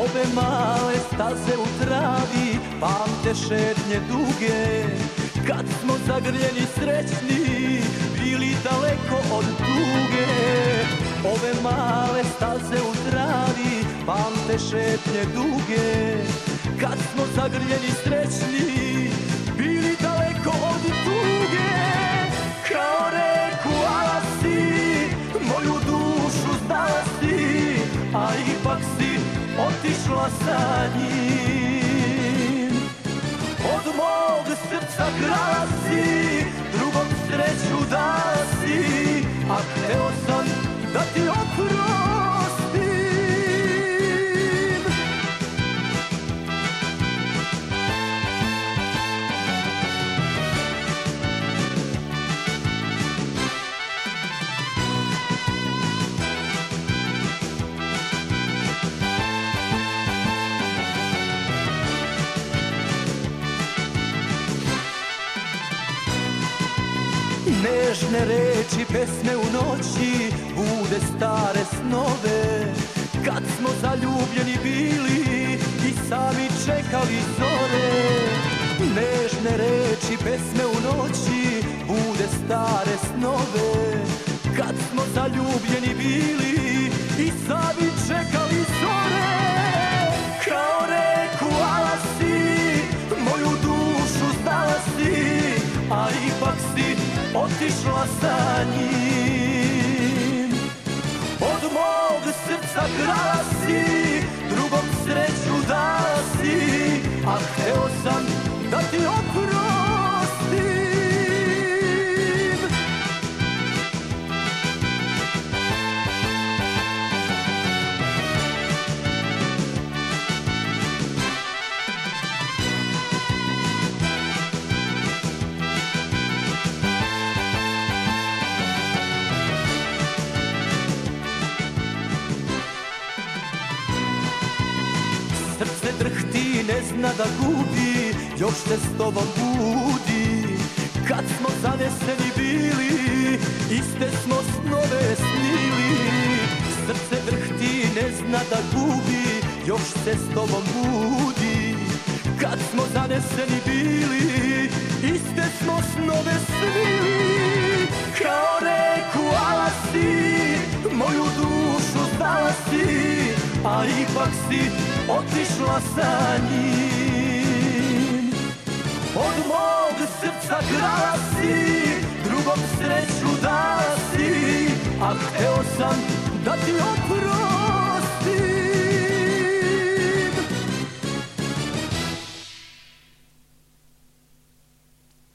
Ove male staze u travi Pamte šetnje duge. Kad smo zagrljeni srećni Bili daleko od tuge. Ove male staze u travi Pamte šetnje duge. Kad smo zagrljeni srećni Bili daleko od tuge. Kao reku si Moju dušu znala si A ipak si otišla sa njim. Od mog srca grala si Drugom sreću dala si A hteo sam Nežne reči, pesme u noći Bude stare snove. Kad smo zaljubljeni bili I sami čekali zore. Nežne reči, pesme u noći Bude stare snove. Kad smo zaljubljeni bili I sami čekali zore. Kao reku si Moju dušu znala si A ipak si otišla sa njim drhti, ne zna da gubi Još se s tobom budi. Kad smo zaneseni bili Iste smo snove snili. Srce drhti, ne zna da gubi Još se s tobom budi. Kad smo zaneseni bili Iste smo snove snili. Kao reku a ipak si otišla sa njim. Od mog srca grala si, drugom sreću dala si A hteo sam da ti oprostim